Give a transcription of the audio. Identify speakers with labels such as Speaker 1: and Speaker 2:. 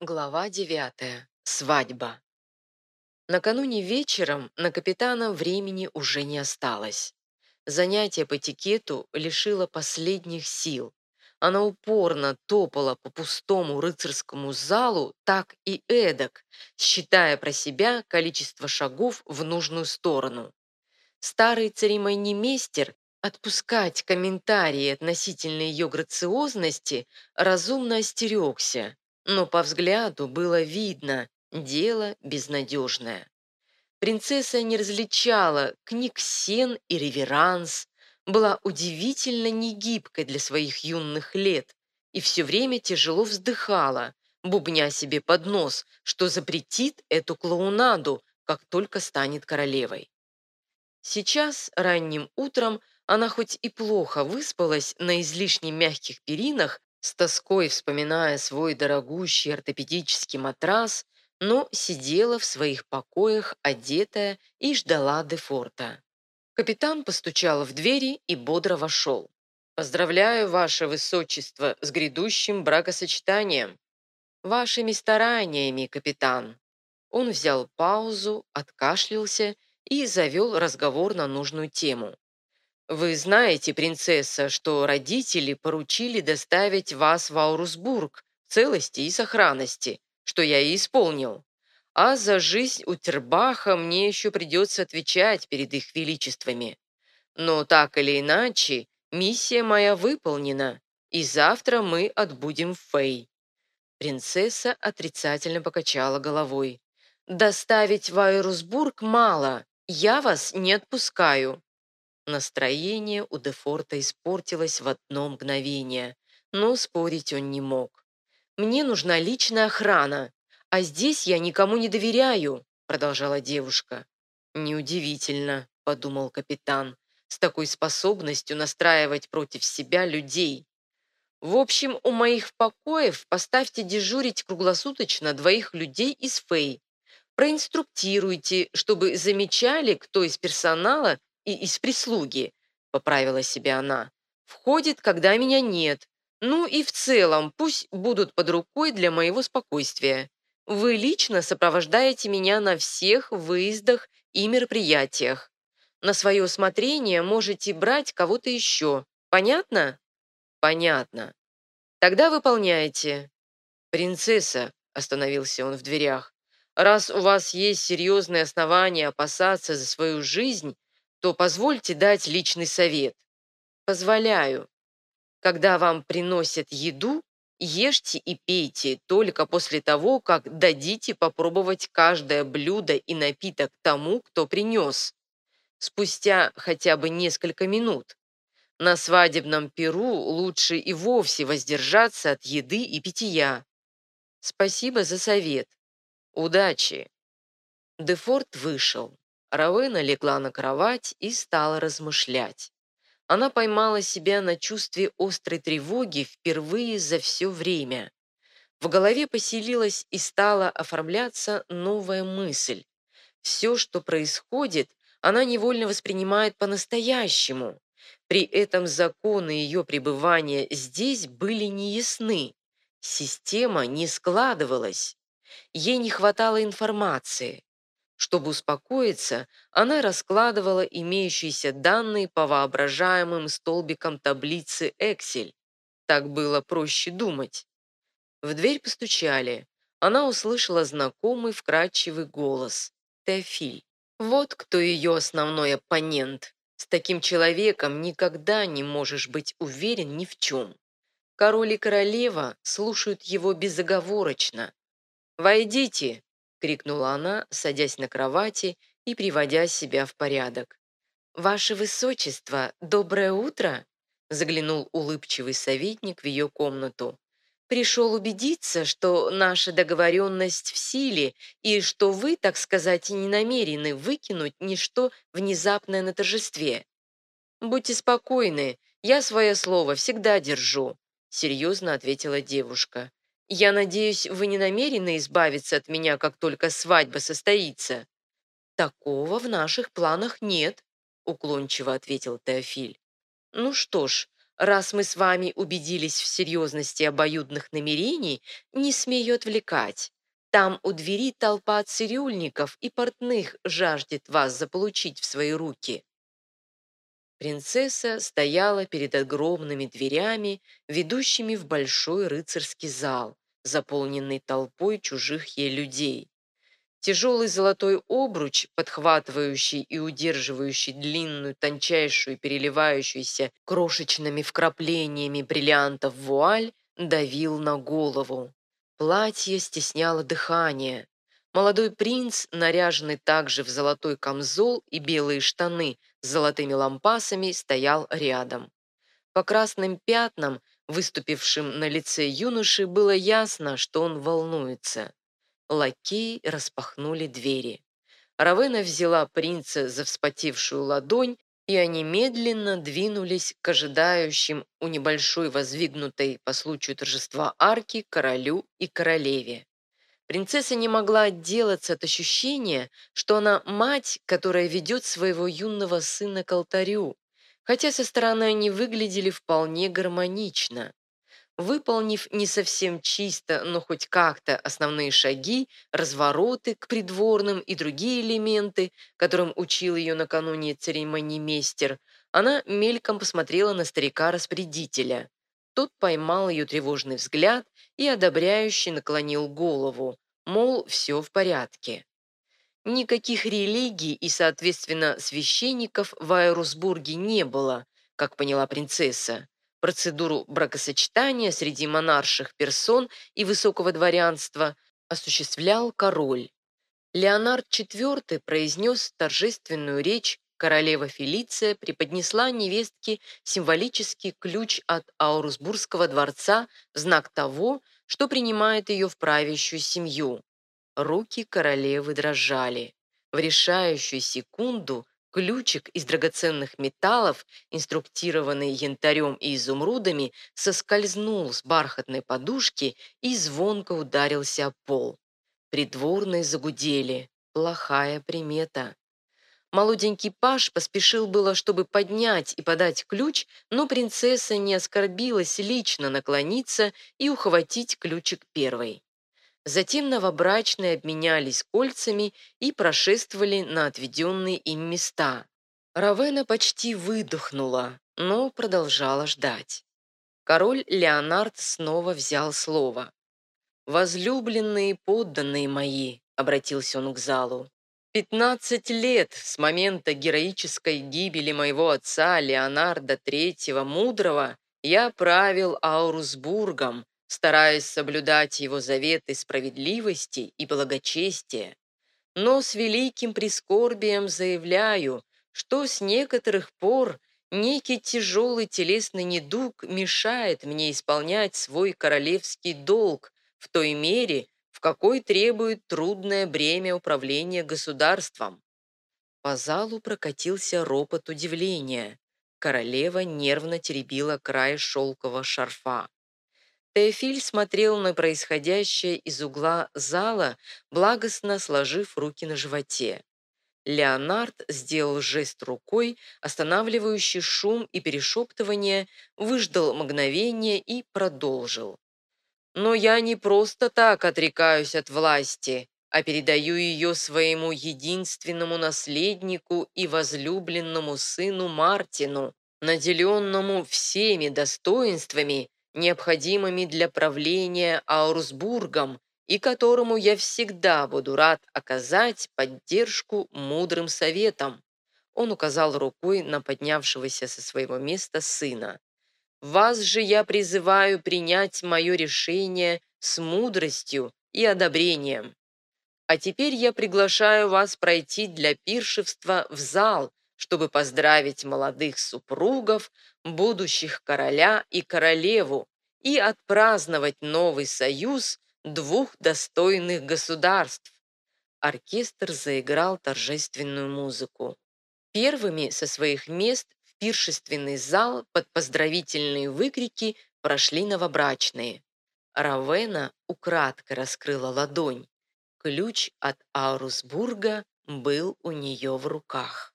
Speaker 1: Глава девятая. Свадьба. Накануне вечером на капитана времени уже не осталось. Занятие по этикету лишило последних сил. Она упорно топала по пустому рыцарскому залу так и эдак, считая про себя количество шагов в нужную сторону. Старый церемониймейстер отпускать комментарии относительно ее грациозности разумно остерегся, но по взгляду было видно – дело безнадежное. Принцесса не различала книг-сен и реверанс, была удивительно негибкой для своих юных лет и все время тяжело вздыхала, бубня себе под нос, что запретит эту клоунаду, как только станет королевой. Сейчас, ранним утром, она хоть и плохо выспалась на излишне мягких перинах, с тоской вспоминая свой дорогущий ортопедический матрас, но сидела в своих покоях, одетая, и ждала Дефорта. Капитан постучал в двери и бодро вошел. «Поздравляю, ваше высочество, с грядущим бракосочетанием!» «Вашими стараниями, капитан!» Он взял паузу, откашлялся и завел разговор на нужную тему. «Вы знаете, принцесса, что родители поручили доставить вас в Аурусбург в целости и сохранности, что я и исполнил. А за жизнь у Тербаха мне еще придется отвечать перед их величествами. Но так или иначе, миссия моя выполнена, и завтра мы отбудем в Фей». Принцесса отрицательно покачала головой. «Доставить в Айрусбург мало, я вас не отпускаю». Настроение у Дефорта испортилось в одно мгновение, но спорить он не мог. «Мне нужна личная охрана, а здесь я никому не доверяю», продолжала девушка. «Неудивительно», — подумал капитан, с такой способностью настраивать против себя людей. «В общем, у моих покоев поставьте дежурить круглосуточно двоих людей из Фей. Проинструктируйте, чтобы замечали, кто из персонала и из прислуги», — поправила себя она. «Входит, когда меня нет. Ну и в целом пусть будут под рукой для моего спокойствия. Вы лично сопровождаете меня на всех выездах и мероприятиях. На свое усмотрение можете брать кого-то еще. Понятно?» «Понятно. Тогда выполняйте». «Принцесса», — остановился он в дверях, «раз у вас есть серьезные основания опасаться за свою жизнь, то позвольте дать личный совет. Позволяю. Когда вам приносят еду, ешьте и пейте только после того, как дадите попробовать каждое блюдо и напиток тому, кто принес. Спустя хотя бы несколько минут. На свадебном перу лучше и вовсе воздержаться от еды и питья. Спасибо за совет. Удачи. Дефорт вышел. Равена легла на кровать и стала размышлять. Она поймала себя на чувстве острой тревоги впервые за все время. В голове поселилась и стала оформляться новая мысль. Все, что происходит, она невольно воспринимает по-настоящему. При этом законы ее пребывания здесь были неясны. Система не складывалась. Ей не хватало информации. Чтобы успокоиться, она раскладывала имеющиеся данные по воображаемым столбикам таблицы Excel. Так было проще думать. В дверь постучали. Она услышала знакомый вкрадчивый голос. Теофиль. Вот кто ее основной оппонент. С таким человеком никогда не можешь быть уверен ни в чем. Король и королева слушают его безоговорочно. «Войдите!» — крикнула она, садясь на кровати и приводя себя в порядок. «Ваше Высочество, доброе утро!» — заглянул улыбчивый советник в ее комнату. «Пришел убедиться, что наша договоренность в силе и что вы, так сказать, не намерены выкинуть ничто внезапное на торжестве. Будьте спокойны, я свое слово всегда держу», — серьезно ответила девушка. Я надеюсь, вы не намерены избавиться от меня, как только свадьба состоится?» «Такого в наших планах нет», — уклончиво ответил Теофиль. «Ну что ж, раз мы с вами убедились в серьезности обоюдных намерений, не смею отвлекать. Там у двери толпа цирюльников и портных жаждет вас заполучить в свои руки». Принцесса стояла перед огромными дверями, ведущими в большой рыцарский зал, заполненный толпой чужих ей людей. Тяжелый золотой обруч, подхватывающий и удерживающий длинную, тончайшую, переливающуюся крошечными вкраплениями бриллиантов вуаль, давил на голову. Платье стесняло дыхание. Молодой принц, наряженный также в золотой камзол и белые штаны с золотыми лампасами, стоял рядом. По красным пятнам, выступившим на лице юноши, было ясно, что он волнуется. Лакеи распахнули двери. Равена взяла принца за вспотевшую ладонь и они медленно двинулись к ожидающим у небольшой воздвигнутой по случаю торжества арки королю и королеве. Принцесса не могла отделаться от ощущения, что она мать, которая ведет своего юного сына к алтарю, хотя со стороны они выглядели вполне гармонично. Выполнив не совсем чисто, но хоть как-то основные шаги, развороты к придворным и другие элементы, которым учил ее накануне церемонимейстер, она мельком посмотрела на старика-распорядителя. Тот поймал ее тревожный взгляд и одобряюще наклонил голову, мол, все в порядке. Никаких религий и, соответственно, священников в Айрусбурге не было, как поняла принцесса. Процедуру бракосочетания среди монарших персон и высокого дворянства осуществлял король. Леонард IV произнес торжественную речь королева Фелиция преподнесла невестке символический ключ от Аурусбургского дворца в знак того, что принимает ее в правящую семью. Руки королевы дрожали. В решающую секунду Ключик из драгоценных металлов, инструктированный янтарем и изумрудами, соскользнул с бархатной подушки и звонко ударился о пол. Придворные загудели. Плохая примета. Молоденький паш поспешил было, чтобы поднять и подать ключ, но принцесса не оскорбилась лично наклониться и ухватить ключик первой. Затем новобрачные обменялись кольцами и прошествовали на отведенные им места. Равена почти выдохнула, но продолжала ждать. Король Леонард снова взял слово. «Возлюбленные подданные мои», — обратился он к залу, «пятнадцать лет с момента героической гибели моего отца Леонарда III Мудрого я правил Аурусбургом, стараясь соблюдать его заветы справедливости и благочестия. Но с великим прискорбием заявляю, что с некоторых пор некий тяжелый телесный недуг мешает мне исполнять свой королевский долг в той мере, в какой требует трудное бремя управления государством. По залу прокатился ропот удивления. Королева нервно теребила край шелкового шарфа. Теофиль смотрел на происходящее из угла зала, благостно сложив руки на животе. Леонард сделал жест рукой, останавливающий шум и перешептывание, выждал мгновение и продолжил. «Но я не просто так отрекаюсь от власти, а передаю ее своему единственному наследнику и возлюбленному сыну Мартину, наделенному всеми достоинствами, необходимыми для правления Аурсбургом и которому я всегда буду рад оказать поддержку мудрым советом. Он указал рукой на поднявшегося со своего места сына. «Вас же я призываю принять мое решение с мудростью и одобрением. А теперь я приглашаю вас пройти для пиршества в зал, чтобы поздравить молодых супругов, будущих короля и королеву, и отпраздновать новый союз двух достойных государств. Оркестр заиграл торжественную музыку. Первыми со своих мест пиршественный зал под поздравительные выкрики прошли новобрачные. Равена украдко раскрыла ладонь. Ключ от Аурусбурга был у нее в руках.